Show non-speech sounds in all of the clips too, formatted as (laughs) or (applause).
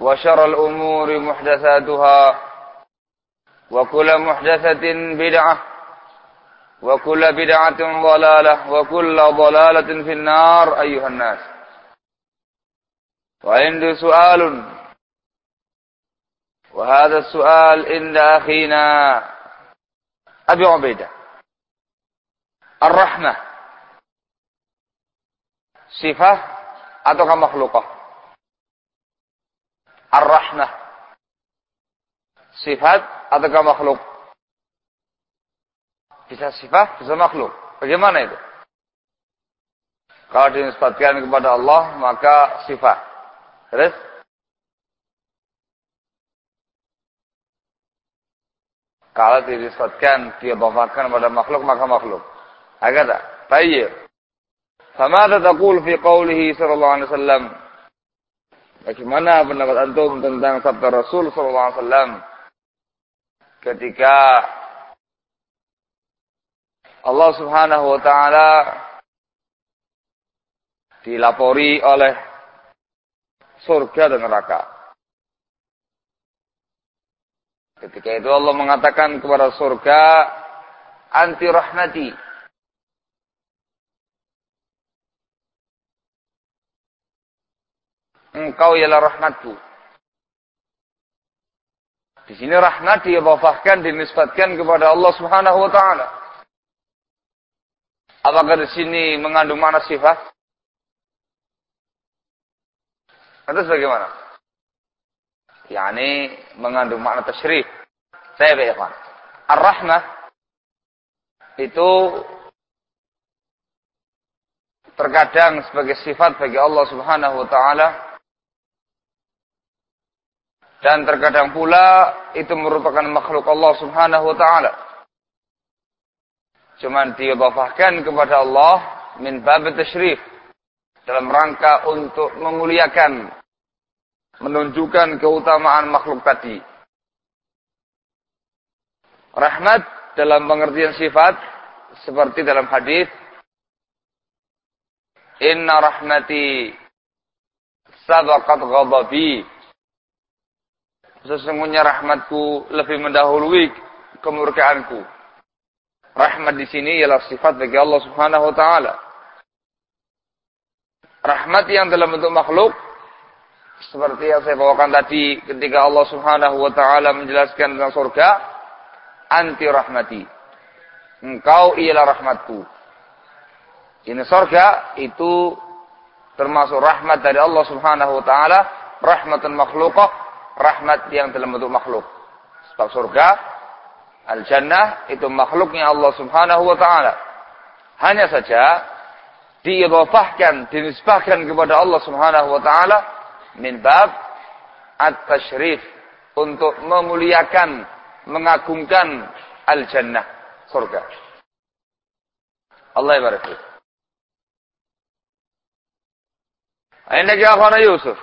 وشر الأمور محدثاتها وكل محدثة بدعة وكل بدعة ضلالة وكل ضلالة في النار أيها الناس. وعندي سؤال وهذا السؤال عند أخينا أبي عبيدة. الرحمة صفة atau makhlukah Ar-Rahmah. Sifat atau makhluk? Bisa sifat, bisa makhluk. Bagaimana itu? Kalau dinisbatkan kepada Allah, maka sifat. Terus? Kalau dinisbatkan, dia bawakan pada makhluk, maka makhluk. Agar tak? Tayyib. Sama ada taqul fi qawlihi sallallahu alaihi wasallam Bagaimana pendapat antum tentang sabda Rasul SAW ketika Allah Subhanahu wa taala dilapori oleh surga dan neraka. Ketika itu Allah mengatakan kepada surga, "Anti rahmati." Engkau ialah rahmatku. Di sini rahmat diidhafahkan dinisbatkan kepada Allah Subhanahu wa taala. Apakah di sini mengandung makna sifat? Atau bagaimana? Yani mengandung makna tasyrif. Saya baikkan. Ar-rahmah itu terkadang sebagai sifat bagi Allah Subhanahu wa taala dan terkadang pula itu merupakan makhluk Allah subhanahu wa ta'ala. Cuman diobafahkan kepada Allah min bab tasyrif. Dalam rangka untuk memuliakan. Menunjukkan keutamaan makhluk tadi. Rahmat dalam pengertian sifat. Seperti dalam hadis Inna rahmati sabaqat ghadabi Sesungguhnya rahmatku lebih mendahului kemurkaanku. Rahmat di sini ialah sifat bagi Allah Subhanahu wa taala. Rahmat yang dalam bentuk makhluk seperti yang saya bawakan tadi ketika Allah Subhanahu wa taala menjelaskan tentang surga, anti rahmati. Engkau ialah rahmatku. Ini surga itu termasuk rahmat dari Allah Subhanahu wa taala, rahmatan makhlukah rahmat yang dalam bentuk makhluk. Sebab surga, al-jannah itu makhluknya Allah Subhanahu wa taala. Hanya saja diidhafahkan, dinisbahkan kepada Allah Subhanahu wa taala min bab at-tasyrif untuk memuliakan, mengagungkan al-jannah, surga. Allah barik. Aindak ya Yusuf.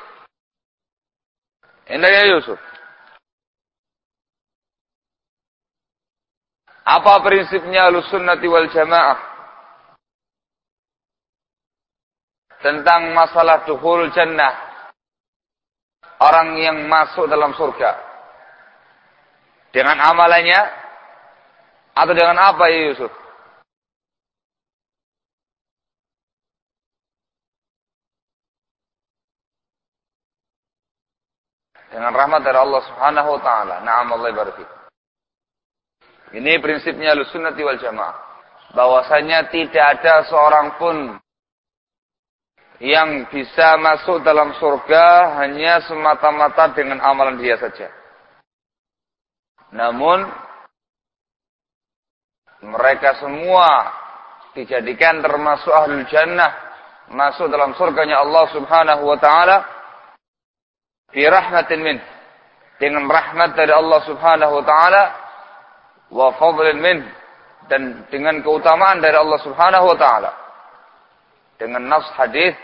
Aindak ya Yusuf. Apa prinsipnya Ahlussunnati wal Jamaah tentang masalah duhul jannah orang yang masuk dalam surga dengan amalannya atau dengan apa ya Yusuf? Dengan rahmat dari Allah Subhanahu wa taala. Na'am Allah barik. Ini prinsipnya Ahlussunnah wal Jamaah. Bahwasanya tidak ada seorang pun yang bisa masuk dalam surga hanya semata-mata dengan amalan dia saja. Namun mereka semua dijadikan termasuk ahlul jannah masuk dalam surganya Allah Subhanahu wa taala bi rahmatin min. Dengan rahmat dari Allah Subhanahu wa taala wa fadlin min. Dan dengan keutamaan dari Allah Subhanahu wa taala. Dengan nas hadis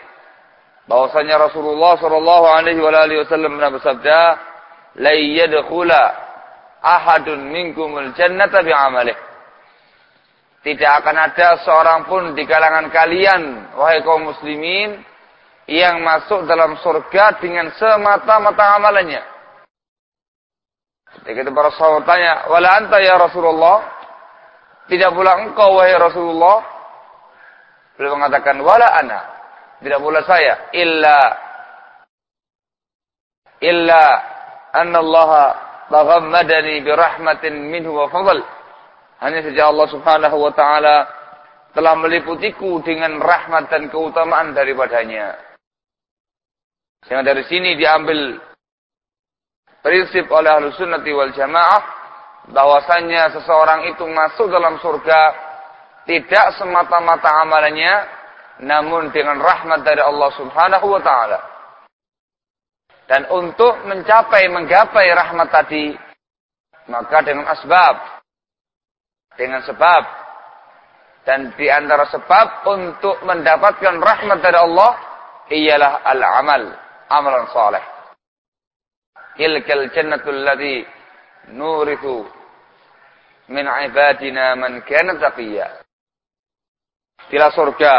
bahwasanya Rasulullah sallallahu alaihi wa alihi wasallam bersabda la yadkhula ahadun minkumul jannata bi'amalih. Tidak akan ada seorang pun di kalangan kalian wahai kaum muslimin yang masuk dalam surga dengan semata-mata amalannya Ketika itu para sahabat tanya, "Wala anta ya Rasulullah?" Tidak pula engkau wahai Rasulullah? Beliau mengatakan, "Wala ana." Tidak pula saya, illa illa anna Allah taghammadani bi rahmatin minhu wa fadl. Hanya saja Allah Subhanahu wa taala telah meliputiku dengan rahmat dan keutamaan daripadanya. Sehingga dari sini diambil prinsip oleh ahlu sunnati wal jamaah bahwasanya seseorang itu masuk dalam surga tidak semata-mata amalannya namun dengan rahmat dari Allah Subhanahu wa taala. Dan untuk mencapai menggapai rahmat tadi maka dengan asbab dengan sebab dan di antara sebab untuk mendapatkan rahmat dari Allah ialah al-amal amalan saleh tilkal jannatul ladzi nurithu min ibadina man kana taqiyya. Itulah surga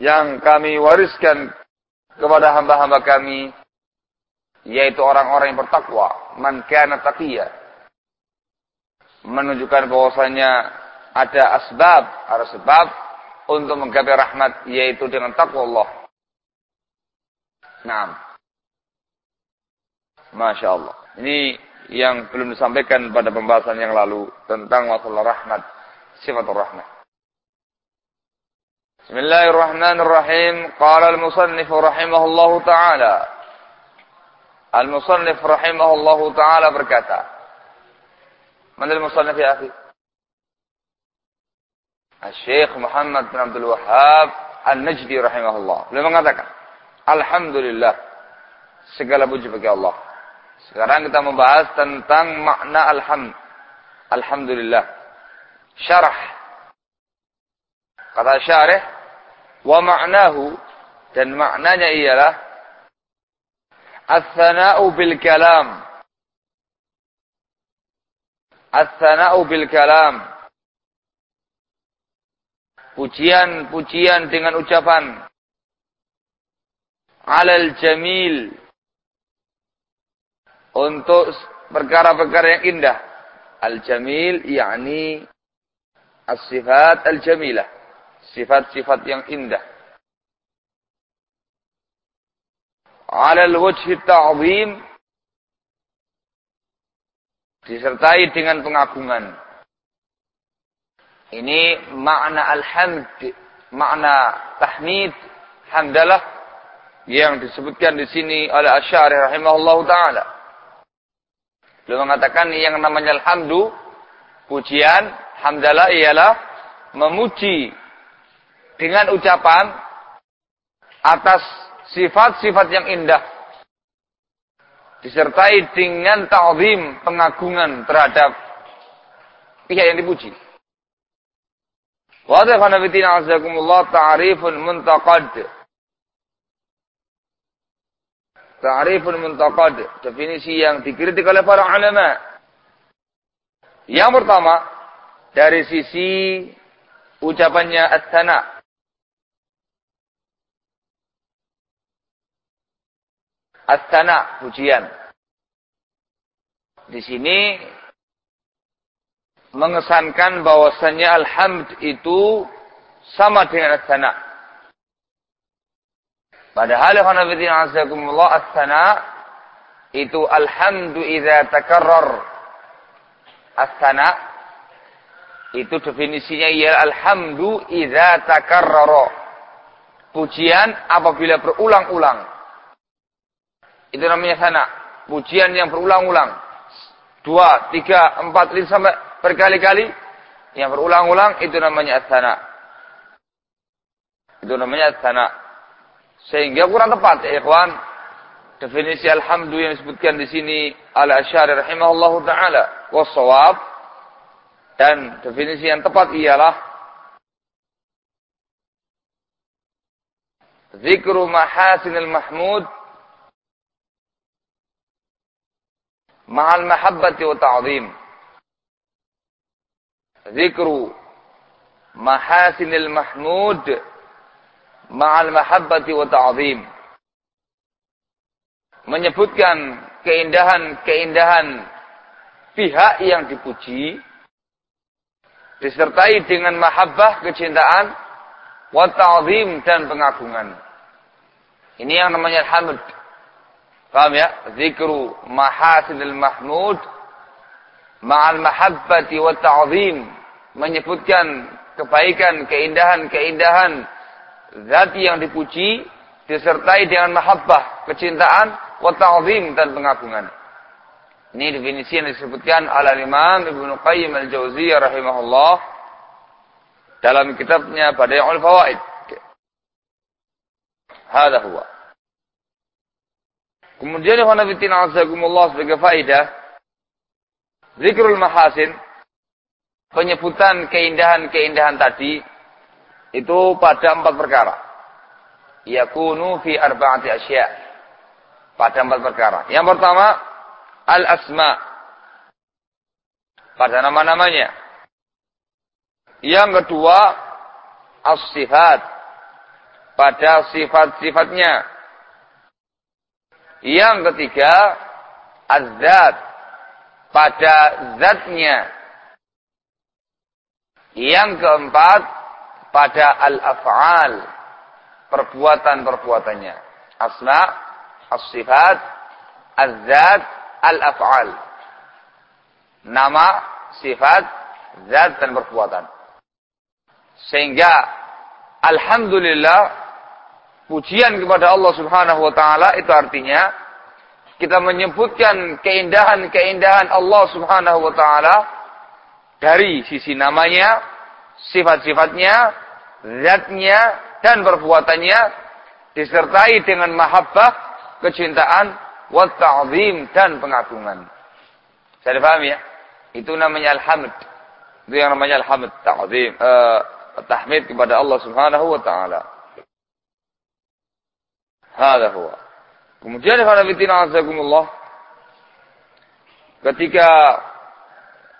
yang kami wariskan kepada hamba-hamba kami yaitu orang-orang yang bertakwa, man kana taqiyya. Menunjukkan bahwasanya ada asbab, ada sebab untuk menggapai rahmat yaitu dengan takwa Allah. Naam. Masya Allah. Ini yang belum disampaikan pada pembahasan yang lalu tentang masalah rahmat, sifat rahmat. Bismillahirrahmanirrahim. Qala al-musannif rahimahullah taala. Al-musannif rahimahullah taala berkata. Mana al-musannif ya akhi? Al-Syekh Muhammad bin Abdul Wahab Al-Najdi rahimahullah. Beliau mengatakan, Alhamdulillah segala puji bagi Allah sekarang kita membahas tentang makna alham. Alhamdulillah. Syarah. Kata syarih. Wa. Dan maknanya ialah. As-sana'u bil kalam. As-sana'u bil kalam. Pujian-pujian dengan ucapan. Alal jamil untuk perkara-perkara yang indah. Al-jamil yakni as-sifat al-jamilah. Sifat-sifat yang indah. Ala al-wajhi ta'zim disertai dengan pengagungan. Ini makna alhamd, makna tahmid, hamdalah yang disebutkan di sini oleh Asy'ari rahimahullahu taala. Beliau mengatakan yang namanya alhamdu, pujian, hamdalah ialah memuji dengan ucapan atas sifat-sifat yang indah disertai dengan ta'zim pengagungan terhadap pihak yang dipuji. Wa ta'rifun muntaqad. Ta'rifun muntaqad, definisi yang dikritik oleh para ulama. Yang pertama, dari sisi ucapannya as-sana' Astana pujian. Di sini mengesankan bahwasanya alhamd itu sama dengan astana. Padahal khonafidin azakumullah astana itu alhamdu idza takarrar. Astana itu definisinya ialah alhamdu idza takarrara. Pujian apabila berulang-ulang. Itu namanya sana. Pujian yang berulang-ulang. Dua, tiga, empat, lima, sampai berkali-kali. Yang berulang-ulang itu namanya asana. Itu namanya asana. Sehingga kurang tepat ya ikhwan. Definisi alhamdulillah yang disebutkan di sini ala asyari rahimahullah ta'ala. Wassawab. Dan definisi yang tepat ialah Zikru mahasinil mahmud ma'al mahabbati wa ta'zim. Zikru mahasinil mahmud ma'al mahabbati wa ta'zim. Menyebutkan keindahan-keindahan pihak yang dipuji disertai dengan mahabbah kecintaan wa ta'zim dan pengagungan. Ini yang namanya hamd. Paham ya? Zikru mahasinil mahmud ma'al mahabbati wa ta'zim. Menyebutkan kebaikan, keindahan-keindahan zat yang dipuji disertai dengan mahabbah, kecintaan, wa ta'zim dan pengagungan. Ini definisi yang disebutkan oleh Imam Ibnu Qayyim Al-Jauziyah rahimahullah dalam kitabnya Badi'ul Fawaid. Hada huwa. Kemudian yang Hanafitina azakumullah sebagai faidah. Zikrul mahasin. Penyebutan keindahan-keindahan tadi. Itu pada empat perkara. Yakunu fi arba'ati asya. Pada empat perkara. Yang pertama. Al-asma. Pada nama-namanya. Yang kedua. As-sifat. Pada sifat-sifatnya yang ketiga, azat pada zatnya. Yang keempat, pada al-af'al, perbuatan-perbuatannya. Asma, as-sifat, az-zat, al-af'al. Nama, sifat, zat dan perbuatan. Sehingga alhamdulillah pujian kepada Allah Subhanahu wa taala itu artinya kita menyebutkan keindahan-keindahan Allah Subhanahu wa taala dari sisi namanya, sifat-sifatnya, zatnya dan perbuatannya disertai dengan mahabbah, kecintaan, wa dan pengagungan. Saya paham ya? Itu namanya alhamd. Itu yang namanya alhamd, ta'zim, uh, tahmid kepada Allah Subhanahu wa taala. Hada huwa. Kemudian khanafitina azakumullah ketika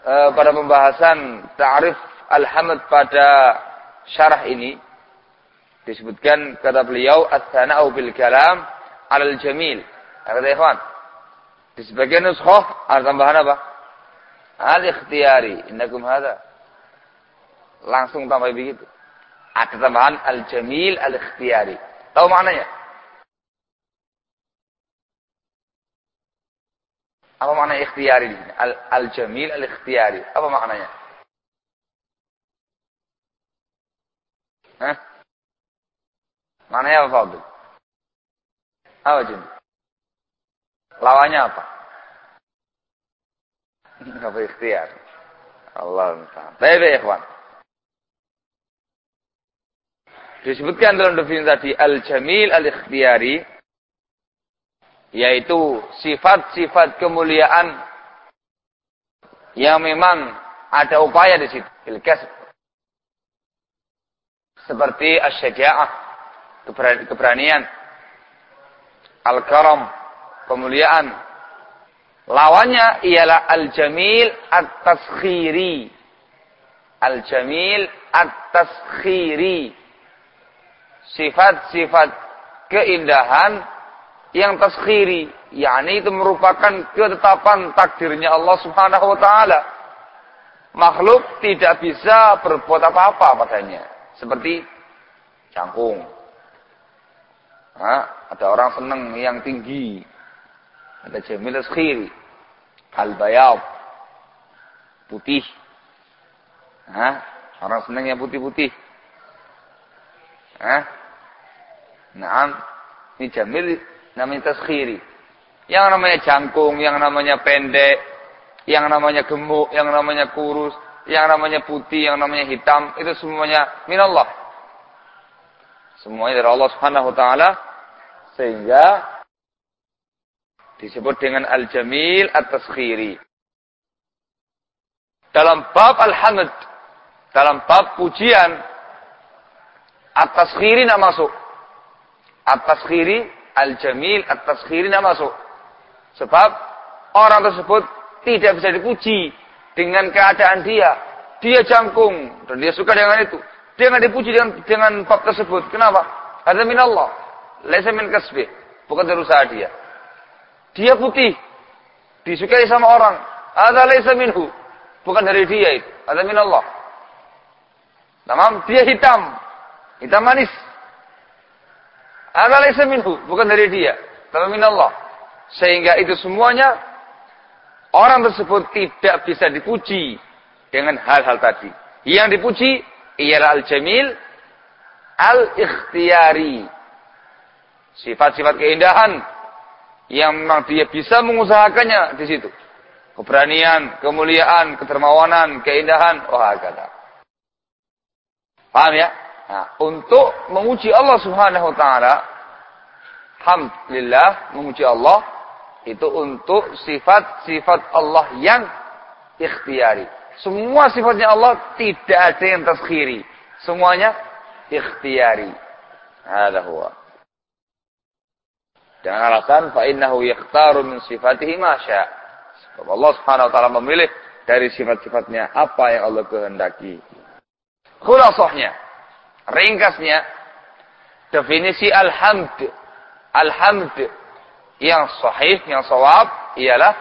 uh, pada pembahasan ta'rif alhamd pada syarah ini disebutkan kata beliau as-sana'u bil kalam 'alal jamil. Kata ikhwan. Di sebagian nuskhah ada tambahan apa? Al-ikhtiyari. Innakum hada. Langsung tambah begitu. Ada tambahan al-jamil al-ikhtiyari. Tahu maknanya? Apa makna ikhtiyari di sini? Al-jamil al al-ikhtiyari. Apa maknanya? Hah? Maknanya apa, Fadil? Apa, Jun? Lawannya apa? (laughs) Apa ikhtiar? Allah Musta'an. Baik, ikhwan. Disebutkan dalam definisi tadi al-jamil al-ikhtiyari yaitu sifat-sifat kemuliaan yang memang ada upaya di situ. Seperti asyaja'ah, keberanian, al-karam, kemuliaan. Lawannya ialah al-jamil at-taskhiri. Al-jamil at-taskhiri. Sifat-sifat keindahan yang taskhiri. yakni itu merupakan ketetapan takdirnya Allah subhanahu wa ta'ala. Makhluk tidak bisa berbuat apa-apa padanya. Seperti cangkung. Nah, ada orang senang yang tinggi. Ada jamil taskhiri. Al-bayab. Putih. Nah, orang senang yang putih-putih. Nah, nah, ini jamil namanya taskhiri. Yang namanya jangkung, yang namanya pendek, yang namanya gemuk, yang namanya kurus, yang namanya putih, yang namanya hitam, itu semuanya minallah. Semuanya dari Allah Subhanahu wa taala sehingga disebut dengan al-jamil at-taskhiri. Dalam bab al-hamd, dalam bab pujian at-taskhiri tidak masuk. At-taskhiri al-jamil at-taskhiri tidak masuk. Sebab orang tersebut tidak bisa dipuji dengan keadaan dia. Dia jangkung dan dia suka dengan itu. Dia nggak dipuji dengan dengan bab tersebut. Kenapa? Karena min Allah. Laisa min kasbi. Bukan dari usaha dia. Dia putih. Disukai sama orang. Ada laisa minhu. Bukan dari dia itu. Ada min Allah. Tamam, dia hitam. Hitam manis. Ada laisa minhu. Bukan dari dia. Tapi min Allah. Sehingga itu semuanya orang tersebut tidak bisa dipuji dengan hal-hal tadi. Yang dipuji ialah al-jamil al-ikhtiyari. Sifat-sifat keindahan yang memang dia bisa mengusahakannya di situ. Keberanian, kemuliaan, kedermawanan, keindahan, oh kata. Paham ya? Nah, untuk memuji Allah Subhanahu wa taala, alhamdulillah memuji Allah itu untuk sifat-sifat Allah yang ikhtiari. Semua sifatnya Allah tidak ada yang taskhiri. Semuanya ikhtiari. Ada huwa. Dengan alasan fa innahu yakhtaru min sifatihi ma Sebab Allah Subhanahu wa taala memilih dari sifat-sifatnya apa yang Allah kehendaki. Khulasahnya, ringkasnya definisi alhamd. Alhamd yang sahih, yang sawab ialah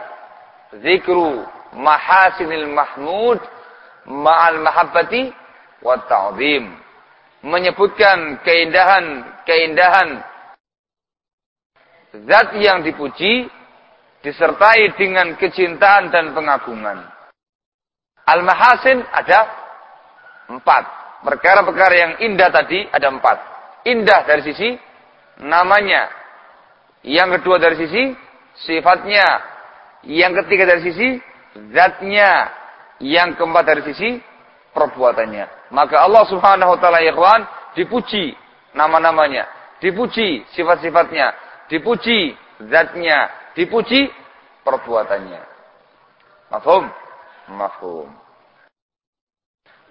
zikru mahasinil mahmud ma'al mahabbati wa ta'zim. Menyebutkan keindahan-keindahan zat yang dipuji disertai dengan kecintaan dan pengagungan. Al-mahasin ada empat. Perkara-perkara yang indah tadi ada empat. Indah dari sisi namanya, yang kedua dari sisi sifatnya. Yang ketiga dari sisi zatnya. Yang keempat dari sisi perbuatannya. Maka Allah subhanahu wa ta'ala ikhwan dipuji nama-namanya. Dipuji sifat-sifatnya. Dipuji zatnya. Dipuji perbuatannya. Mafhum? Mafhum.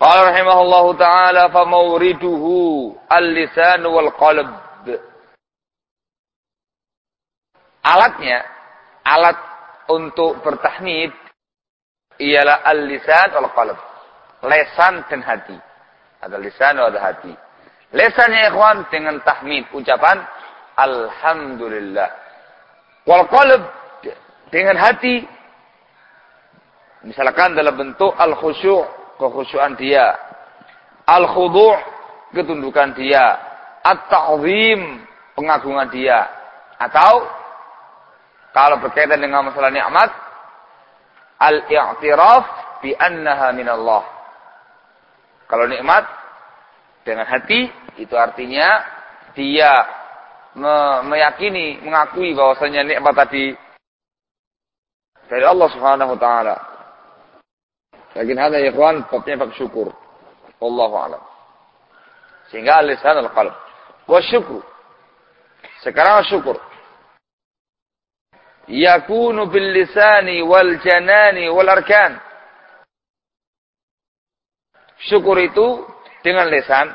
Qala rahimahullahu ta'ala famawriduhu al-lisan wal qalb. Alatnya, alat untuk bertahmid ialah al-lisan wal qalb. Lesan dan hati. Ada lisan ada hati. Lesannya ikhwan dengan tahmid, ucapan alhamdulillah. Wal qalb dengan hati misalkan dalam bentuk al-khusyu' kekhusyuan dia. Al-khudu' ketundukan dia. At-ta'zim pengagungan dia. Atau kalau berkaitan dengan masalah nikmat, al-i'tiraf bi annaha minallah. Kalau nikmat dengan hati itu artinya dia me meyakini, mengakui bahwasanya nikmat tadi dari Allah Subhanahu wa taala. Lakin hada ya ikhwan babnya bab syukur. Wallahu a'lam. Sehingga lisan al-qalb. Wa syukru. Sekarang syukur. Yakunu bil lisani wal janani wal arkan. Syukur itu dengan lisan,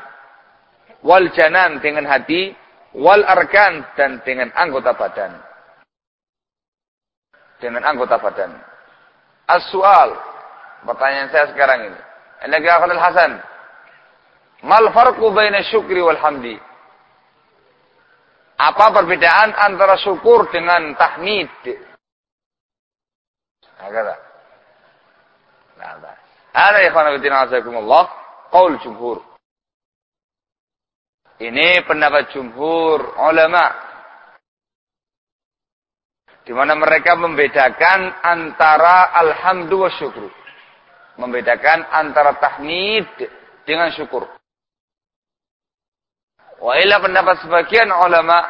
wal janan dengan hati, wal arkan dan dengan anggota badan. Dengan anggota badan. As-su'al. Pertanyaan saya sekarang ini. Ini Akhil Hasan. Mal farqu baina syukri wal hamdi? Apa perbedaan antara syukur dengan tahmid? Nah, kata. Nah, nah. Ada ikhwan fillah azakumullah qaul jumhur. Ini pendapat jumhur ulama. Di mana mereka membedakan antara alhamdu wa syukur. Membedakan antara tahmid dengan syukur. Wa ila pendapat sebagian ulama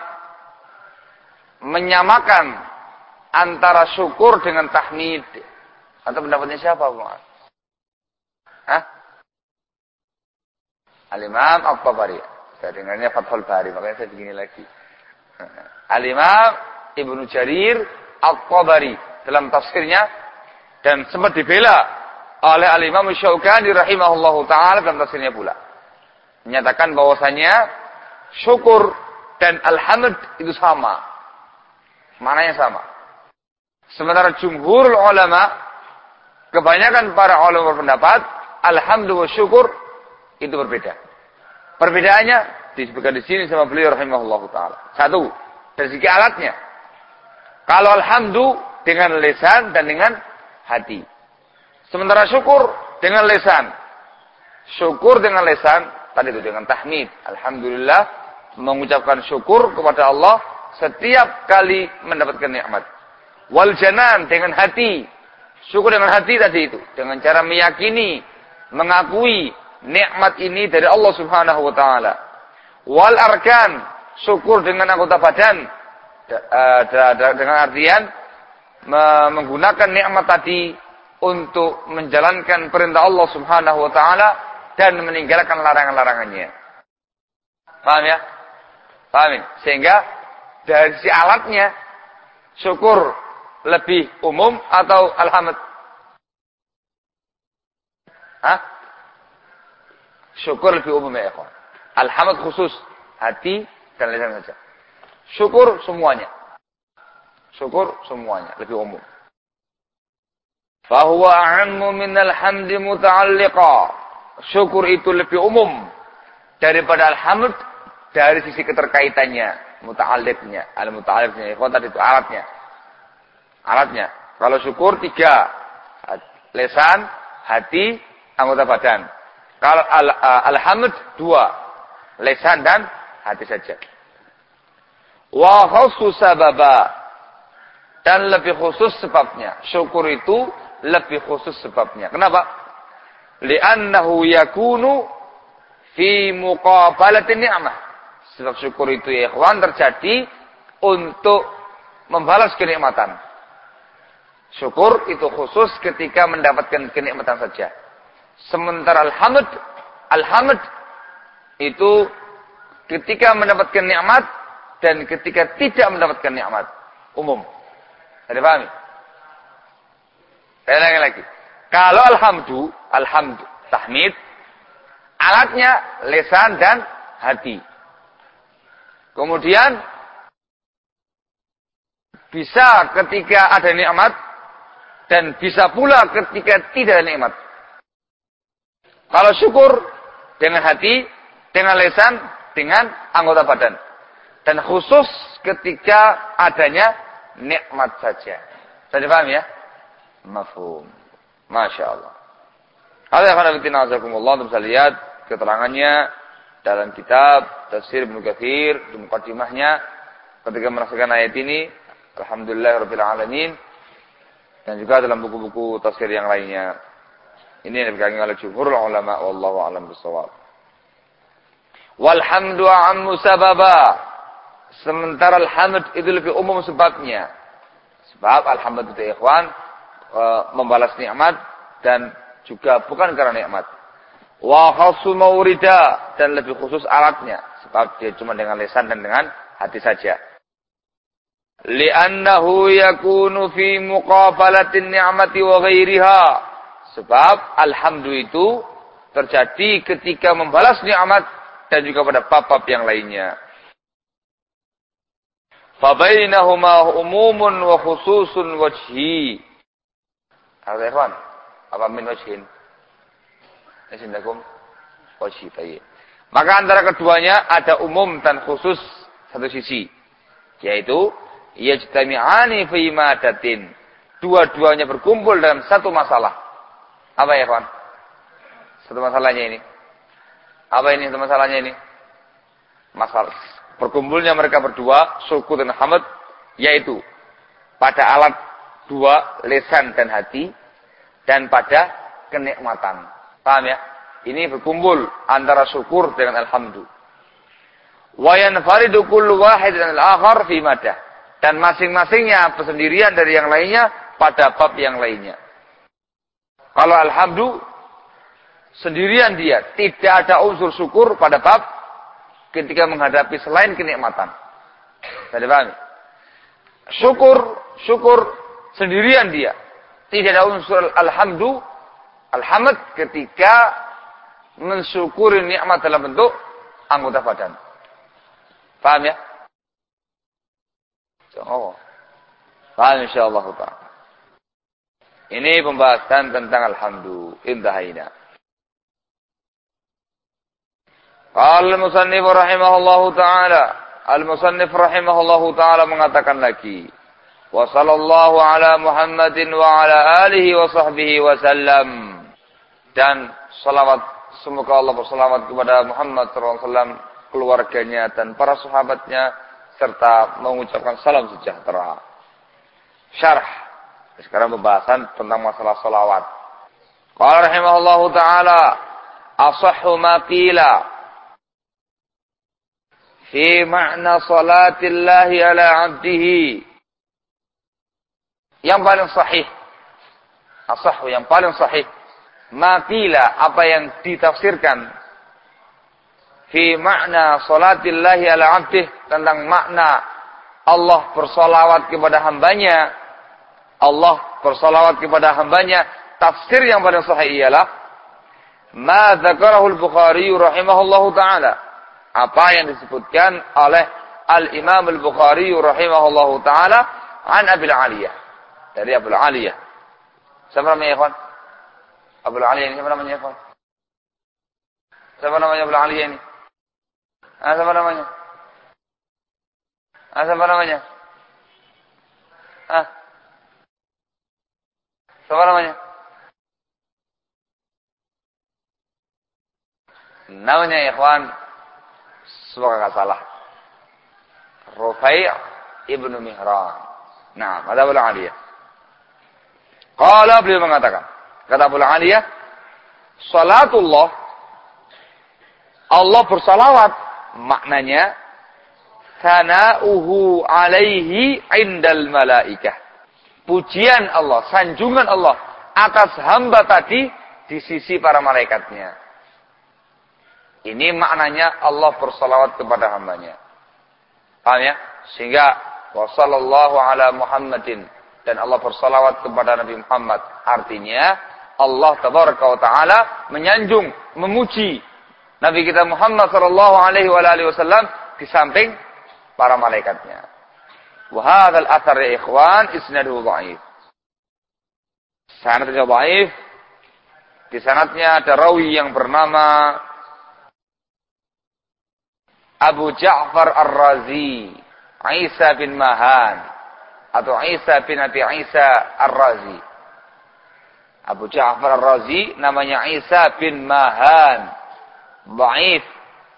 menyamakan antara syukur dengan tahmid. Atau pendapatnya siapa, Muhammad? Hah? Al-Imam At-Tabari. Saya dengarnya Fathul Bari, makanya saya begini lagi. Al-Imam Ibnu Jarir At-Tabari dalam tafsirnya dan sempat dibela oleh Al-Imam Syaukani rahimahullahu taala dalam tafsirnya pula. Menyatakan bahwasanya syukur dan alhamd itu sama. Maknanya sama. Sementara jumhur ulama kebanyakan para ulama berpendapat alhamdulillah syukur itu berbeda. Perbedaannya disebutkan di sini sama beliau rahimahullah taala. Satu, dari segi alatnya. Kalau alhamdulillah dengan lesan dan dengan hati. Sementara syukur dengan lesan. Syukur dengan lesan, tadi itu dengan tahmid. Alhamdulillah mengucapkan syukur kepada Allah setiap kali mendapatkan nikmat. Wal janan dengan hati. Syukur dengan hati tadi itu. Dengan cara meyakini mengakui nikmat ini dari Allah Subhanahu wa taala. Wal arkan, syukur dengan anggota badan eh, dengan artian menggunakan nikmat tadi untuk menjalankan perintah Allah Subhanahu wa taala dan meninggalkan larangan-larangannya. Paham ya? Paham? Sehingga dari si alatnya syukur lebih umum atau alhamd Hah? Syukur lebih umum ya ikhwan. Alhamd khusus. Hati dan lisan saja. Syukur semuanya. Syukur semuanya. Lebih umum. Fahuwa a'ammu minal hamdi muta'alliqa. Syukur itu lebih umum. Daripada alhamd. Dari sisi keterkaitannya. Muta'alliqnya. Al-muta'alliqnya. Ikhwan tadi itu alatnya. Alatnya. Kalau syukur tiga. Lesan, hati, anggota badan. Kalau al, uh, alhamd dua, lesan dan hati saja. Wa khusus dan lebih khusus sebabnya. Syukur itu lebih khusus sebabnya. Kenapa? Li'annahu yakunu fi muqabalati ni'mah. Sebab syukur itu ya ikhwan terjadi untuk membalas kenikmatan. Syukur itu khusus ketika mendapatkan kenikmatan saja. Sementara alhamd, alhamd itu ketika mendapatkan nikmat dan ketika tidak mendapatkan nikmat. Umum. Ada paham? Saya lagi lagi. Kalau alhamdu, alhamdu, tahmid, alatnya lesan dan hati. Kemudian bisa ketika ada nikmat dan bisa pula ketika tidak ada nikmat. Kalau syukur dengan hati, dengan lesan, dengan anggota badan. Dan khusus ketika adanya nikmat saja. Saya paham ya? Mafhum. Masya Allah. Hal yang bisa lihat keterangannya dalam kitab Tafsir Ibnu Katsir di mukadimahnya ketika merasakan ayat ini Alhamdulillah Rabbil Alamin dan juga dalam buku-buku tafsir yang lainnya. Ini yang dipegang oleh jumhur ulama wallahu alam bisawab. Walhamdu ammu sababa. Sementara alhamd itu lebih umum sebabnya. Sebab alhamd itu ikhwan e, membalas nikmat dan juga bukan karena nikmat. Wa khasu maurida dan lebih khusus alatnya sebab dia cuma dengan lisan dan dengan hati saja. Li'annahu yakunu fi muqabalatin ni'mati wa ghairiha. Sebab alhamdu itu terjadi ketika membalas nikmat dan juga pada bab-bab yang lainnya. Fabainahuma umumun wa khususun wajhi. Ada? Apa min wajhin? Isindakum wajhi tayyib. Maka antara keduanya ada umum dan khusus satu sisi. Yaitu, yajtami'ani fi madatin. Dua-duanya berkumpul dalam satu masalah. Apa ya kawan? Satu masalahnya ini. Apa ini satu masalahnya ini? Masalah. Berkumpulnya mereka berdua, suku dan hamad, yaitu pada alat dua, lesan dan hati, dan pada kenikmatan. Paham ya? Ini berkumpul antara syukur dengan alhamdulillah. Dan masing-masingnya persendirian dari yang lainnya pada bab yang lainnya. Kalau alhamdulillah sendirian dia, tidak ada unsur syukur pada bab ketika menghadapi selain kenikmatan. Tadi paham? Syukur, syukur sendirian dia. Tidak ada unsur alhamdulillah, alhamd ketika mensyukuri nikmat dalam bentuk anggota badan. Paham ya? Oh. Paham insyaallah ta'ala. Ini pembahasan tentang alhamdulillah. Intahaina. Al-musannif rahimahullahu taala, al-musannif rahimahullahu taala mengatakan lagi, wa sallallahu ala Muhammadin wa ala alihi wa sahbihi wa sallam. Dan salawat Semoga Allah berselawat kepada Muhammad SAW, keluarganya dan para sahabatnya, serta mengucapkan salam sejahtera. Syarah. Sekarang pembahasan tentang masalah salawat. Qala rahimahullahu ta'ala, asahhu ma qila fi ma'na salatillahi ala abdihi. Yang paling sahih. Asahhu yang paling sahih Makila apa yang ditafsirkan? Fi makna salatillahi ala abdih tentang makna Allah bersolawat kepada hambanya. Allah bersolawat kepada hambanya. Tafsir yang paling sahih ialah ma dzakarahu al-Bukhari rahimahullahu taala. Apa yang disebutkan oleh Al-Imam Al-Bukhari rahimahullahu taala an Abil Aliyah. Dari Abil Aliyah. Siapa namanya ikhwan Abdul Ali ini siapa namanya? Pak? Siapa namanya Abdul Ali ini? Ah, siapa namanya? Ah, siapa namanya? Ah. Siapa namanya? Namanya ikhwan semoga enggak salah. Rufai' ibnu Mihran. Nah, ada Abdul Aliyah. Kalau beliau mengatakan, Kata Abu Aliyah, salatullah Allah bersalawat maknanya sana'uhu alaihi indal malaikah. Pujian Allah, sanjungan Allah atas hamba tadi di sisi para malaikatnya. Ini maknanya Allah bersalawat kepada hambanya. Paham ya? Sehingga wasallallahu ala Muhammadin dan Allah bersalawat kepada Nabi Muhammad. Artinya Allah tabaraka wa taala menyanjung, memuji Nabi kita Muhammad sallallahu alaihi wasallam di samping para malaikatnya. Wa hadzal athar ya ikhwan isnaduhu dhaif. Sanadnya dhaif. Di sanadnya ada rawi yang bernama Abu Ja'far Ar-Razi, Isa bin Mahan atau Isa bin Abi Isa Ar-Razi. Abu Ja'far Ar-Razi namanya Isa bin Mahan. Dhaif.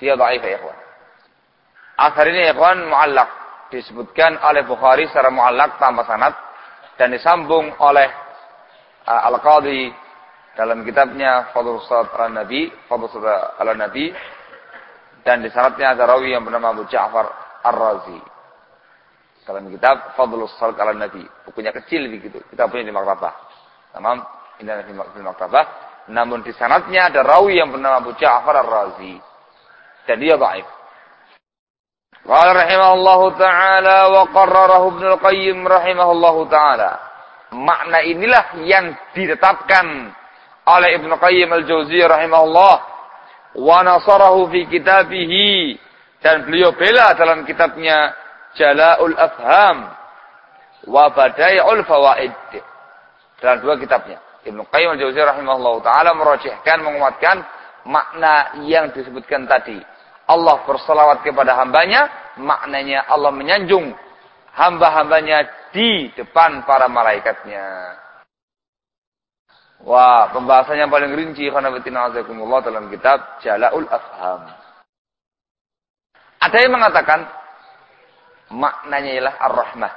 Dia dhaif ya ikhwan. Asar ini ya ikhwan muallak. Disebutkan oleh Bukhari secara muallak tanpa sanad. Dan disambung oleh uh, Al-Qadhi dalam kitabnya Fadul Salat al-Nabi. Fadul Salat al-Nabi. Dan di sanadnya ada rawi yang bernama Abu Ja'far Ar-Razi. Dalam kitab Fadlus Salat al-Nabi. Bukunya kecil begitu. Kita punya di maktabah. Tamam? Indah fi maktabah Namun di sanatnya ada rawi yang bernama Abu Ja'far Ar-Razi. Dan dia baik. Qala rahimahullahu ta'ala wa qarrarahu Ibnu Al-Qayyim rahimahullahu ta'ala. Makna inilah yang ditetapkan oleh Ibnu Qayyim Al-Jauziyah rahimahullah wa nasarahu fi kitabihi dan beliau bela dalam kitabnya Jala'ul Afham wa Badai'ul Fawaid. Dalam dua kitabnya. Ibnu Qayyim Al-Jauziyah rahimahullah taala merojihkan menguatkan makna yang disebutkan tadi. Allah berselawat kepada hambanya, maknanya Allah menyanjung hamba-hambanya di depan para malaikatnya. Wah, pembahasan yang paling rinci khanabatina azakumullah dalam kitab Jala'ul Afham. Ada yang mengatakan maknanya ialah ar-rahmah.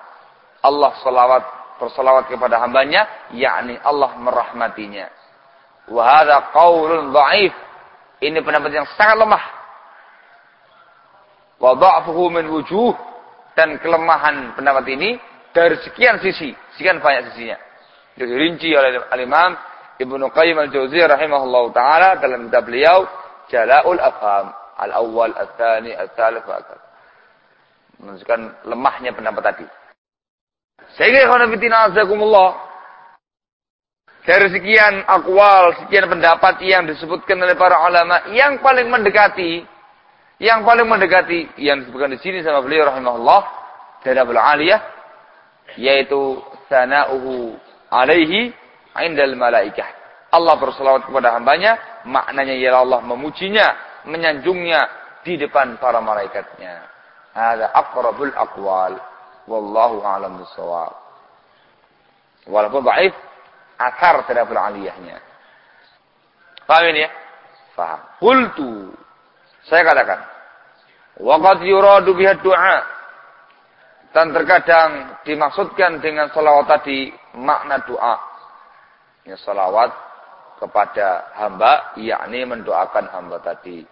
Allah selawat bersalawat kepada hambanya, yakni Allah merahmatinya. Wahada qaulun dhaif. Ini pendapat yang sangat lemah. Wa dha'fuhu min wujuh dan kelemahan pendapat ini dari sekian sisi, sekian banyak sisinya. Dirinci oleh Al-Imam Ibnu Qayyim Al-Jauziyah rahimahullahu taala dalam kitab beliau Jala'ul Afham al-awwal, al-thani, al-thalith wa Menunjukkan lemahnya pendapat tadi. Sehingga khonafidina azakumullah. Dari sekian akwal, sekian pendapat yang disebutkan oleh para ulama yang paling mendekati, yang paling mendekati yang disebutkan di sini sama beliau rahimahullah dari Abu Aliyah yaitu sana'uhu alaihi indal malaikah. Allah berselawat kepada hambanya, maknanya ialah Allah memujinya, menyanjungnya di depan para malaikatnya. Ada aqrabul aqwal. Wallahu a'lam bishawab. Walaupun dhaif, akar terhadap aliyahnya. Paham ini ya? Paham. Qultu. Saya katakan. Waqad yuradu biha du'a. Dan terkadang dimaksudkan dengan salawat tadi makna doa. Ya, salawat kepada hamba, yakni mendoakan hamba tadi.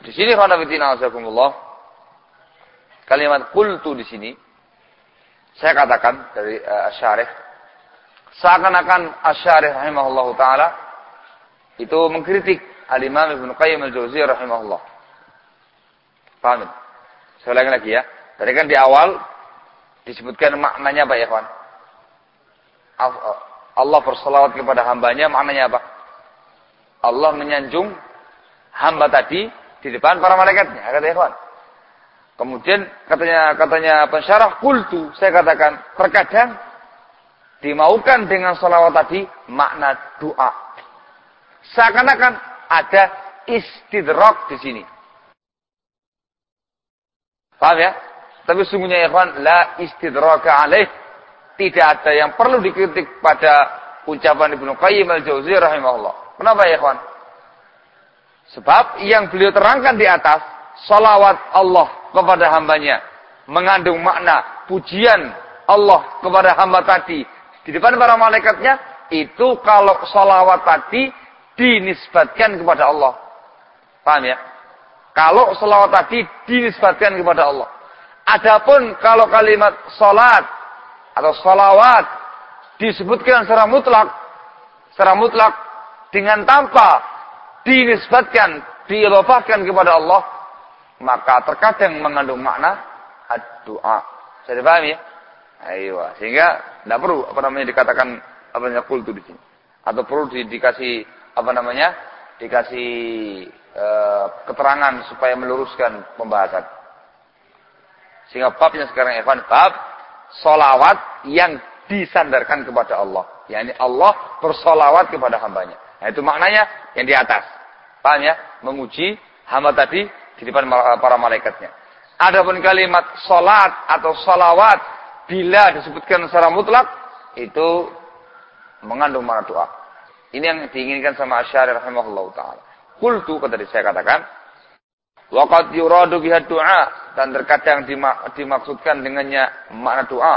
Di sini khanafitina azakumullah kalimat qultu di sini saya katakan dari uh, Asyarih seakan-akan Asyarih rahimahullah taala itu mengkritik Al-Imam Qayyim Al-Jauziyah rahimahullah. Paham? Saya ulangi lagi ya. Tadi kan di awal disebutkan maknanya apa ya, kawan? Allah berselawat kepada hambanya, maknanya apa? Allah menyanjung hamba tadi di depan para malaikatnya, kata ikhwan. Kemudian katanya katanya pensyarah kultu, saya katakan terkadang dimaukan dengan salawat tadi makna doa. Seakan-akan ada istidrak di sini. Paham ya? Tapi sungguhnya ikhwan la istidraka alaih. Tidak ada yang perlu dikritik pada ucapan Ibnu Qayyim al-Jauziyah rahimahullah. Kenapa ya ikhwan? Sebab yang beliau terangkan di atas, salawat Allah kepada hambanya, mengandung makna pujian Allah kepada hamba tadi di depan para malaikatnya, itu kalau salawat tadi dinisbatkan kepada Allah. Paham ya? Kalau salawat tadi dinisbatkan kepada Allah. Adapun kalau kalimat salat atau salawat disebutkan secara mutlak, secara mutlak dengan tanpa dinisbatkan, diilofahkan kepada Allah, maka terkadang mengandung makna doa. Saya dipahami ya? Ayo, sehingga tidak perlu apa namanya dikatakan apa namanya kultu di sini. Atau perlu di, dikasih apa namanya? dikasih e, keterangan supaya meluruskan pembahasan. Sehingga babnya sekarang Evan bab solawat yang disandarkan kepada Allah. yakni Allah bersolawat kepada hambanya. Nah itu maknanya yang di atas. Paham ya? Memuji hamba tadi di depan para malaikatnya. Adapun kalimat salat atau salawat bila disebutkan secara mutlak itu mengandung makna doa. Ini yang diinginkan sama Asy'ari rahimahullah taala. Qultu kata saya katakan waqad yuradu biha doa dan terkadang dimaksudkan dengannya makna doa.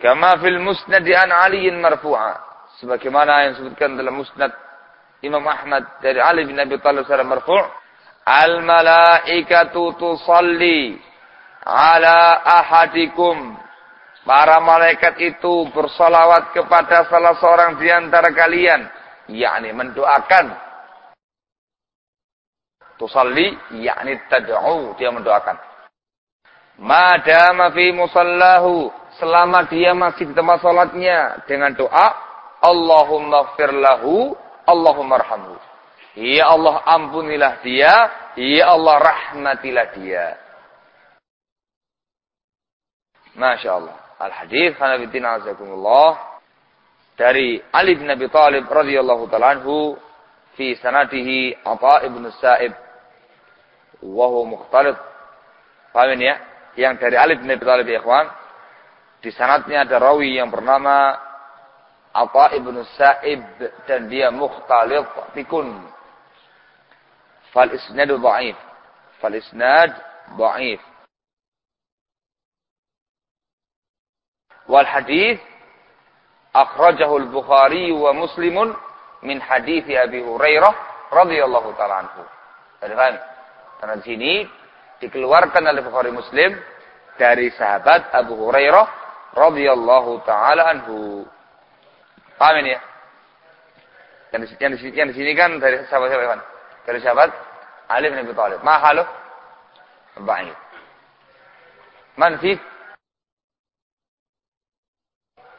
Kama fil musnad an Aliin marfu'a sebagaimana yang disebutkan dalam musnad Imam Ahmad dari Ali bin Abi Thalib secara marfu' al malaikatu tusalli ala ahadikum Para malaikat itu bersalawat kepada salah seorang di antara kalian. yakni mendoakan. Tusalli, yakni tad'u. Dia mendoakan. Madama fi musallahu. Selama dia masih di tempat salatnya. Dengan doa. Allahumma firlahu. Allahumma rahamhu. Ya Allah ampunilah dia. Ya Allah rahmatilah dia. Masya Allah. Al-hadis hanabitin azakumullah dari Ali bin Abi Thalib radhiyallahu taala anhu fi sanadihi Atha ibn Sa'ib wa huwa mukhtalid. Paham ya? Yang dari Ali bin Abi Thalib ya ikhwan. Di sanadnya ada rawi yang bernama عطاء بن السائب تنبيه مختلط بكن. فالإسناد ضعيف. فالإسناد ضعيف. والحديث أخرجه البخاري ومسلم من حديث أبي هريرة رضي الله تعالى عنه. فالفهم تنزيني dikeluarkan oleh Bukhari Muslim dari أبو هريرة رضي الله تعالى عنه Paham ini ya? Yang di, yang, di, yang di sini kan dari sahabat siapa Dari sahabat Ali bin Abi Thalib. Mahalu? Baik. Man fi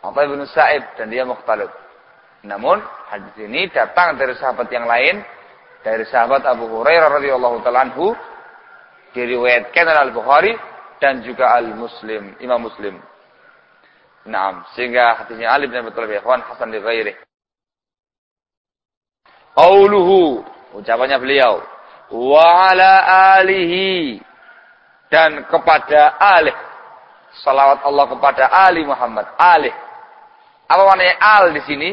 Atha bin Sa'ib dan dia mukhtalid. Namun hadis ini datang dari sahabat yang lain dari sahabat Abu Hurairah radhiyallahu taala anhu diriwayatkan oleh Al-Bukhari dan juga Al-Muslim, Imam Muslim. Naam, sehingga hadisnya Ali bin Abi Thalib ikhwan hasan di ghairi. Qauluhu, ucapannya beliau, wa ala alihi dan kepada alih. Salawat Allah kepada Ali Muhammad, alih apa maknanya al di sini?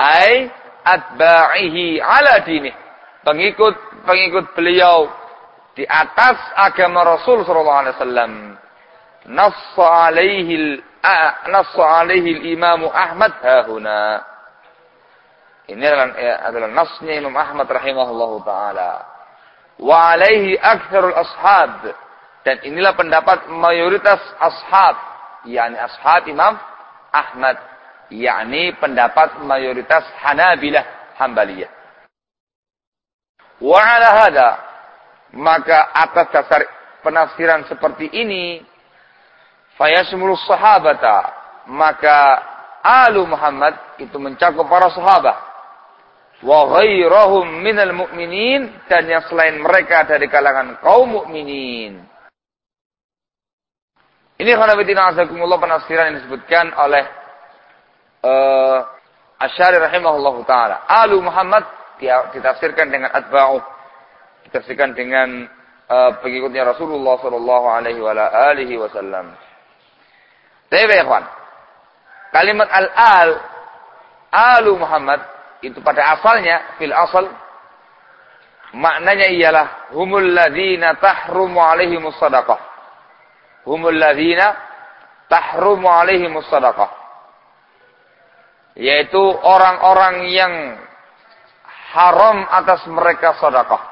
Ai atba'ihi ala dini. Pengikut pengikut beliau di atas agama Rasul sallallahu alaihi wasallam. Nassa alaihi nassa alaihi al-Imam Ahmad hahuna. Ini adalah, ya, adalah nasnya Imam Ahmad rahimahullahu taala. Wa alaihi aktsarul ashab dan inilah pendapat mayoritas ashab yakni ashab Imam Ahmad yakni pendapat mayoritas Hanabilah Hambaliyah. Wa ala hada maka atas dasar penafsiran seperti ini fayasmulus sahabata maka alu Muhammad itu mencakup para sahabat wa ghairahum minal mu'minin dan yang selain mereka dari kalangan kaum mukminin. Ini khanabitina azakumullah penafsiran yang disebutkan oleh uh, Asyari rahimahullahu taala. Alu Muhammad ditafsirkan dengan atba'u. Ditafsirkan dengan uh, pengikutnya Rasulullah sallallahu alaihi wa alihi wasallam. Tapi ya ikhwan, kalimat al-al alu Muhammad itu pada asalnya fil asal maknanya ialah humul ladzina tahrumu alaihimus sadaqah. Humul ladzina tahrumu alaihimus sadaqah yaitu orang-orang yang haram atas mereka sedekah.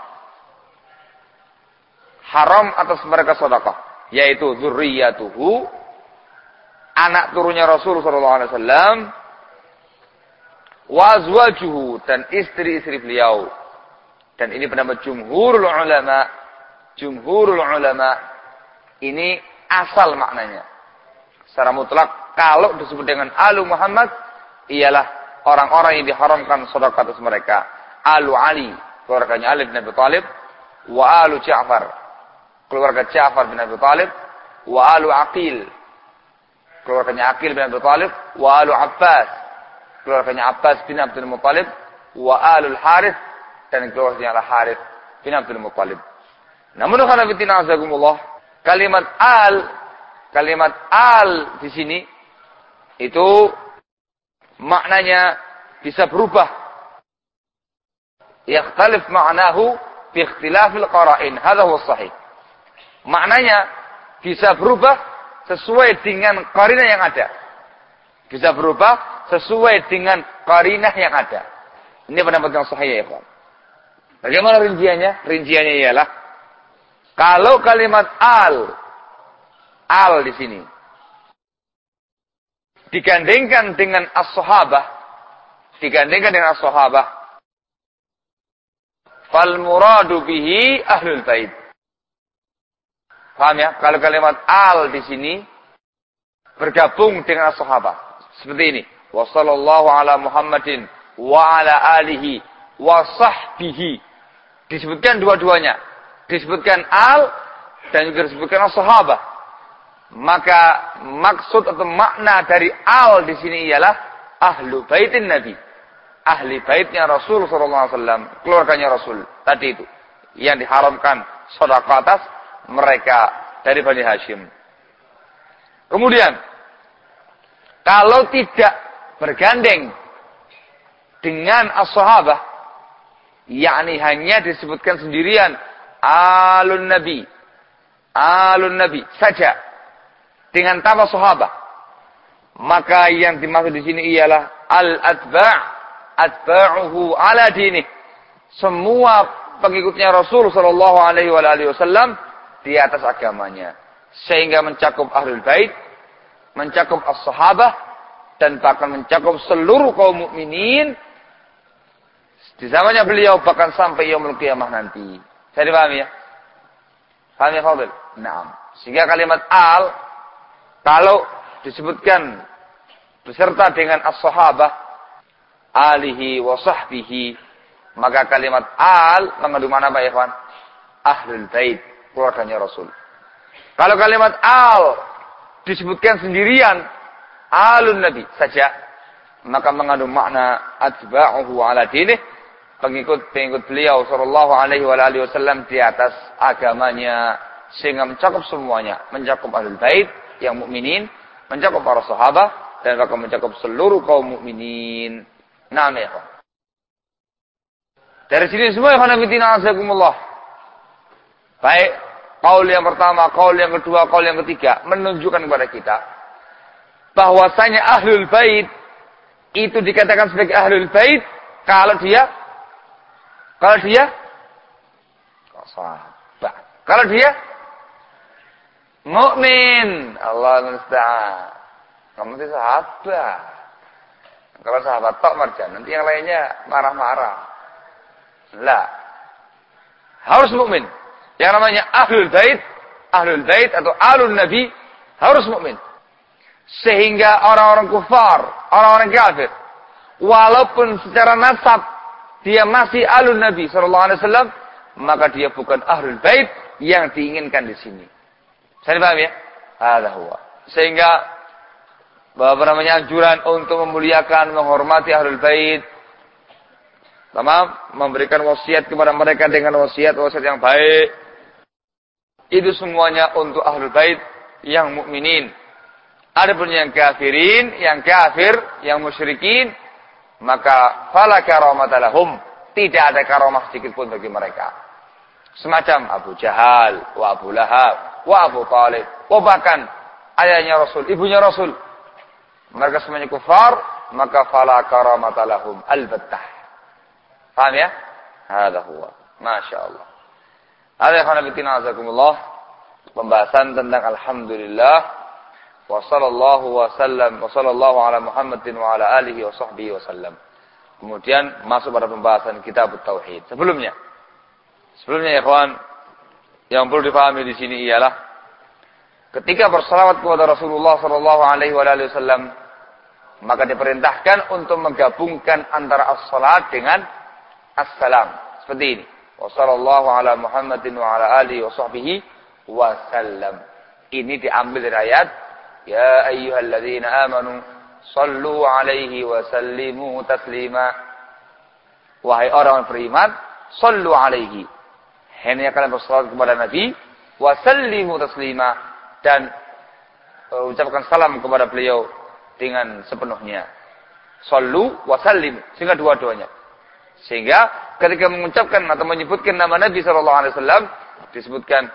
Haram atas mereka sedekah, yaitu zurriyatuhu anak turunnya Rasul sallallahu alaihi wasallam wa azwajuhu dan istri-istri beliau. Dan ini pendapat jumhurul ulama, jumhurul ulama ini asal maknanya. Secara mutlak kalau disebut dengan alu Muhammad ialah orang-orang yang diharamkan sedekah atas mereka. Alu Ali, keluarganya Ali bin Abi Thalib, wa alu Ja'far, keluarga Ja'far bin Abi Thalib, wa alu Aqil, keluarganya Aqil bin Abi Thalib, wa alu Abbas, keluarganya Abbas bin Abdul Muthalib, wa alu Harith dan keluarganya Al Harith bin Abdul Muthalib. Namun karena fitina azakumullah, kalimat al, kalimat al di sini itu maknanya bisa berubah. Yakhtalif ma'nahu bi ikhtilafil qara'in. Hadha huwa sahih. Maknanya bisa berubah sesuai dengan qarinah yang ada. Bisa berubah sesuai dengan qarinah yang ada. Ini pendapat yang sahih ya, Pak. Bagaimana rinciannya? Rinciannya ialah kalau kalimat al al di sini digandengkan dengan as-sahabah, digandengkan dengan as-sahabah, fal muradu bihi ahlul bait. Paham ya? Kalau kalimat al di sini bergabung dengan as-sahabah. Seperti ini. Wa sallallahu ala Muhammadin wa ala alihi wa sahbihi. Disebutkan dua-duanya. Disebutkan al dan juga disebutkan as-sahabah. Maka maksud atau makna dari al di sini ialah ahlu baitin Nabi. Ahli baitnya Rasul sallallahu alaihi wasallam, keluarganya Rasul. Tadi itu yang diharamkan sedekah atas mereka dari Bani Hashim. Kemudian kalau tidak bergandeng dengan as-sahabah yakni hanya disebutkan sendirian alun nabi alun nabi saja dengan tanpa sahabat maka yang dimaksud di sini ialah al-atba' atba'uhu ala dini semua pengikutnya Rasul sallallahu alaihi wasallam di atas agamanya sehingga mencakup ahlul bait mencakup as-sahabah dan bahkan mencakup seluruh kaum mukminin di zamannya beliau bahkan sampai yaumul kiamah nanti. Saya dipahami ya? Paham ya Fadil? Naam. Sehingga kalimat al kalau disebutkan beserta dengan as-sahabah alihi wa sahbihi maka kalimat al mengandung mana Pak Ikhwan? Ahlul bait, keluarganya Rasul. Kalau kalimat al disebutkan sendirian alun nabi saja maka mengandung makna atba'uhu ala dinih pengikut-pengikut beliau sallallahu alaihi wasallam di atas agamanya sehingga mencakup semuanya, mencakup ahlul bait yang mukminin, mencakup para sahabat dan bahkan mencakup seluruh kaum mukminin. Nah, ya. Dari sini semua ya fitina azakumullah. Baik, kaul yang pertama, kaul yang kedua, kaul yang ketiga menunjukkan kepada kita bahwasanya ahlul bait itu dikatakan sebagai ahlul bait kalau dia kalau dia sahabat. Kalau dia mukmin, Allah musta'an. Kamu itu sahabat. Kalau sahabat tok marjan, nanti yang lainnya marah-marah. Lah. Harus mukmin. Yang namanya ahlul bait, ahlul bait atau alun nabi harus mukmin. Sehingga orang-orang kufar, orang-orang kafir, walaupun secara nasab dia masih alun Nabi Shallallahu Alaihi Wasallam, maka dia bukan ahlul bait yang diinginkan di sini. Saya paham ya? Ada huwa. Sehingga bahwa namanya anjuran untuk memuliakan, menghormati ahlul bait, Tamam, memberikan wasiat kepada mereka dengan wasiat wasiat yang baik. Itu semuanya untuk ahlul bait yang mukminin. Adapun yang kafirin, yang kafir, yang musyrikin, maka fala karamata lahum. Tidak ada karamah sedikit pun bagi mereka. Semacam Abu Jahal wa Abu Lahab wa Abu Talib wa bahkan ayahnya Rasul ibunya Rasul. Mereka semuanya kufar maka fala karamata lahum albattah. Ya? Hada huwa. Masya Allah azakumullah pembahasan tentang alhamdulillah wa sallallahu wa sallam wa sallallahu ala Muhammadin wa ala alihi wa sahbihi wa sallam. Kemudian masuk pada pembahasan kitab tauhid. Sebelumnya sebelumnya ya kawan yang perlu dipahami di sini ialah ketika bersalawat kepada Rasulullah sallallahu alaihi wasallam maka diperintahkan untuk menggabungkan antara as-salat dengan as-salam. Seperti ini. Wassallallahu ala Muhammadin wa ala alihi wa sahbihi wasallam. Ini diambil dari ayat Ya ayyuhalladzina amanu sallu alaihi wa sallimu taslima. Wahai orang yang beriman, sallu alaihi. Hanya kalian bersolat kepada Nabi wa sallimu taslima dan uh, ucapkan salam kepada beliau dengan sepenuhnya. Sallu wa sallim sehingga dua-duanya. Sehingga ketika mengucapkan atau menyebutkan nama Nabi sallallahu alaihi wasallam disebutkan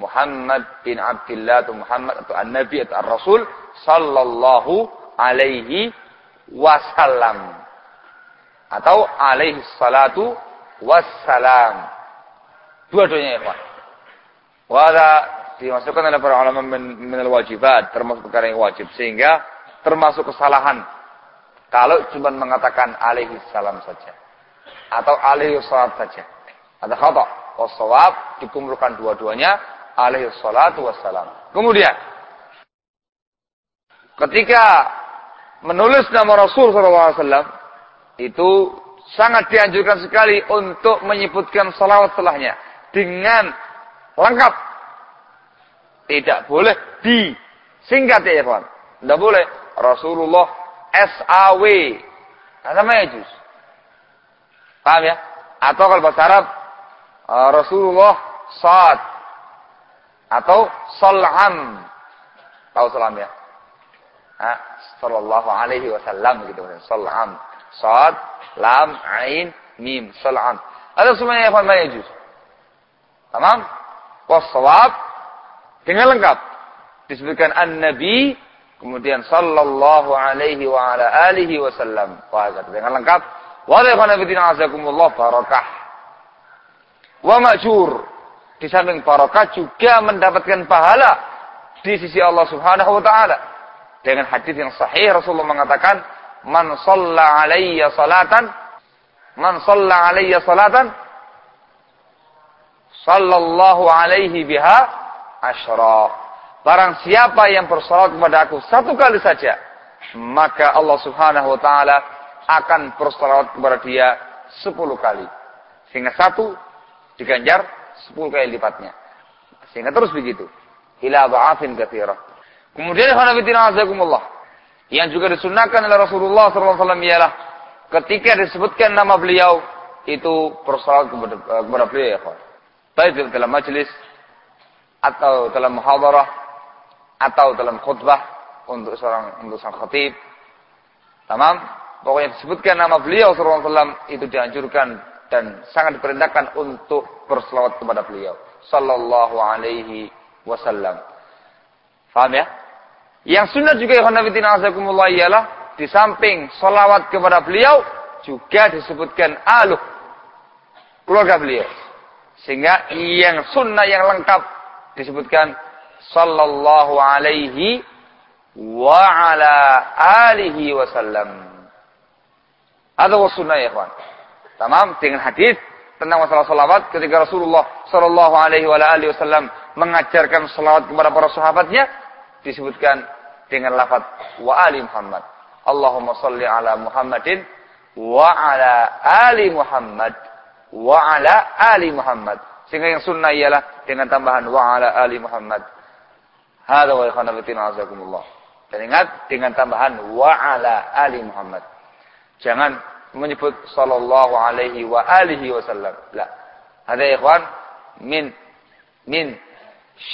Muhammad bin Abdullah atau Muhammad atau An-Nabi atau Ar-Rasul sallallahu alaihi wasallam atau alaihi salatu wassalam. Dua-duanya ya. Wada dimasukkan oleh para ulama min wajibat termasuk perkara yang wajib sehingga termasuk kesalahan. Kalau cuma mengatakan alaihi salam saja. Atau alaihi salat saja. Ada khata. Wasawab dikumpulkan dua-duanya. Alaihi salatu wassalam. Kemudian. Ketika menulis nama Rasul SAW. Itu sangat dianjurkan sekali untuk menyebutkan salawat setelahnya. Dengan lengkap. Tidak boleh disingkat ya kawan. Tidak boleh. Rasulullah SAW. Nah, namanya juz. Paham ya? Atau kalau bahasa Arab, uh, Rasulullah Sad. Atau Salam. Tahu salam ya? Ha? Sallallahu alaihi wasallam gitu. Salam. Sad, Lam, Ain, Mim. Salam. Ada semuanya yang namanya juz. Tamam? Wasawab dengan lengkap. Disebutkan an-nabi kemudian sallallahu alaihi wa ala alihi wasallam. Wah, dengan lengkap. Wa la azakumullah barakah. Wa ma'jur. Di samping barakah juga mendapatkan pahala di sisi Allah Subhanahu wa taala. Dengan hadis yang sahih Rasulullah mengatakan, "Man shalla alayya salatan, man shalla alayya salatan, sallallahu alaihi biha asyra. Barang siapa yang bersolat kepada aku satu kali saja, maka Allah Subhanahu wa taala akan bersolat kepada dia sepuluh kali. Sehingga satu diganjar sepuluh kali lipatnya. Sehingga terus begitu. Ila ba'afin katsira. Kemudian khanafitina azakumullah. Yang juga disunahkan oleh Rasulullah SAW ialah ketika disebutkan nama beliau itu bersolat kepada, kepada beliau ya baik dalam majelis atau dalam muhadarah atau dalam khutbah untuk seorang untuk sang khatib. Tamam? Pokoknya disebutkan nama beliau wasallam itu dianjurkan dan sangat diperintahkan untuk berselawat kepada beliau sallallahu alaihi wasallam. Faham ya? Yang sunnah juga ya khonafidina azakumullah ialah di samping salawat kepada beliau juga disebutkan aluh keluarga beliau. Sehingga yang sunnah yang lengkap disebutkan sallallahu alaihi wa ala alihi wasallam. Ada sunnah ya kawan. Tamam dengan hadis tentang masalah salawat ketika Rasulullah sallallahu alaihi wasallam mengajarkan salawat kepada para sahabatnya disebutkan dengan lafaz wa ali Muhammad. Allahumma salli ala Muhammadin wa ala ali Muhammad wa ala ali Muhammad. Sehingga yang sunnah ialah dengan tambahan wa ala ali Muhammad. Hada wa azakumullah. Dan ingat dengan tambahan wa ala ali Muhammad. Jangan menyebut sallallahu alaihi wa alihi wasallam. La. Hada ikhwan min min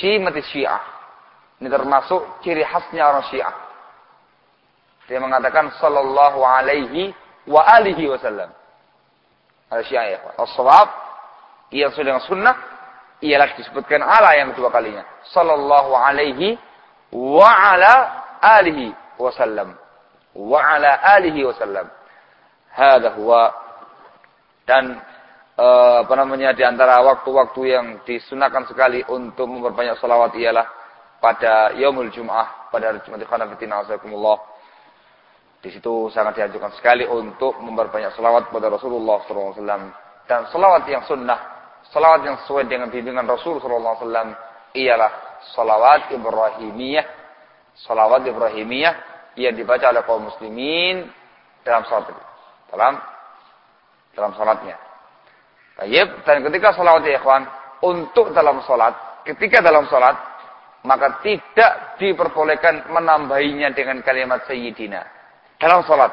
syimati syiah. Ini termasuk ciri khasnya orang syiah. Dia mengatakan sallallahu alaihi wa alihi wasallam. Ada syiah ya. As-sawab yang sudah dengan sunnah ialah disebutkan ala yang kedua kalinya. Sallallahu alaihi wa ala alihi wasallam. Wa ala alihi wasallam. Hada huwa. Dan uh, apa namanya di antara waktu-waktu yang disunahkan sekali untuk memperbanyak salawat ialah pada yaumul jum'ah pada hari Jumat khanafitina azakumullah di situ sangat dianjurkan sekali untuk memperbanyak selawat kepada Rasulullah SAW dan selawat yang sunnah, selawat yang sesuai dengan bimbingan Rasul SAW ialah selawat Ibrahimiyah, selawat Ibrahimiyah yang dibaca oleh kaum muslimin dalam salat dalam dalam salatnya. Baik, dan ketika salawat ya ikhwan, untuk dalam salat, ketika dalam salat, maka tidak diperbolehkan menambahinya dengan kalimat sayyidina dalam sholat.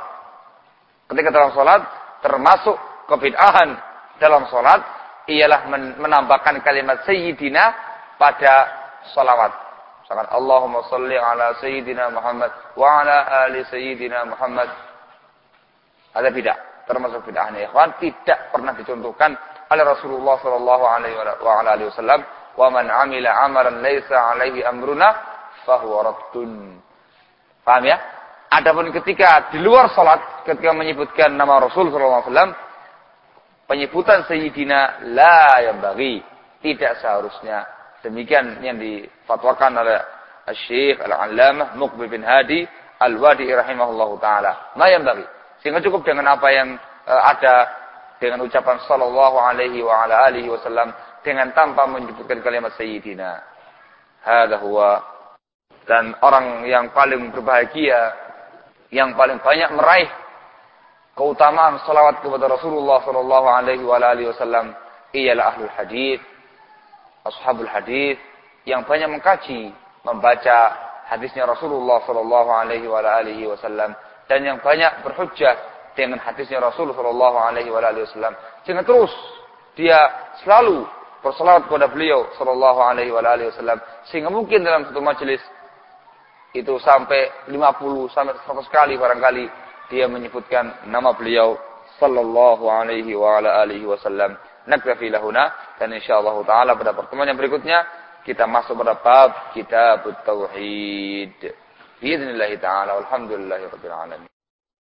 Ketika dalam sholat, termasuk kebid'ahan dalam sholat, ialah menambahkan kalimat Sayyidina pada sholawat. Misalkan Allahumma salli ala Sayyidina Muhammad wa ala ali Sayyidina Muhammad. Ada bid'ah. Termasuk bid'ahnya ikhwan. Tidak pernah dicontohkan oleh Rasulullah sallallahu alaihi wasallam. Wa man amila amaran laisa alaihi amruna fahuwa raddun. Paham ya? Adapun ketika di luar salat, ketika menyebutkan nama Rasul SAW, penyebutan Sayyidina la yang bagi. Tidak seharusnya. Demikian yang difatwakan oleh Syekh Al-Allamah Muqbil bin Hadi Al-Wadi rahimahullahu taala. Ma yang bagi. Sehingga cukup dengan apa yang uh, ada dengan ucapan sallallahu alaihi wa ala alihi wasallam dengan tanpa menyebutkan kalimat sayyidina. Hadza huwa dan orang yang paling berbahagia yang paling banyak meraih keutamaan salawat kepada Rasulullah sallallahu alaihi wa alihi wasallam ialah ahlul hadis, ashabul hadis yang banyak mengkaji, membaca hadisnya Rasulullah sallallahu alaihi wa alihi wasallam dan yang banyak berhujjah dengan hadisnya Rasulullah sallallahu alaihi wasallam. Jangan terus dia selalu bersalawat kepada beliau sallallahu alaihi wasallam. Sehingga mungkin dalam satu majelis itu sampai 50 sampai 100 kali barangkali dia menyebutkan nama beliau sallallahu alaihi wasallam. Nakfi lahuna. Dan insyaallah taala pada pertemuan yang berikutnya kita masuk pada bab kitab tauhid بإذن الله تعالى والحمد لله رب العالمين.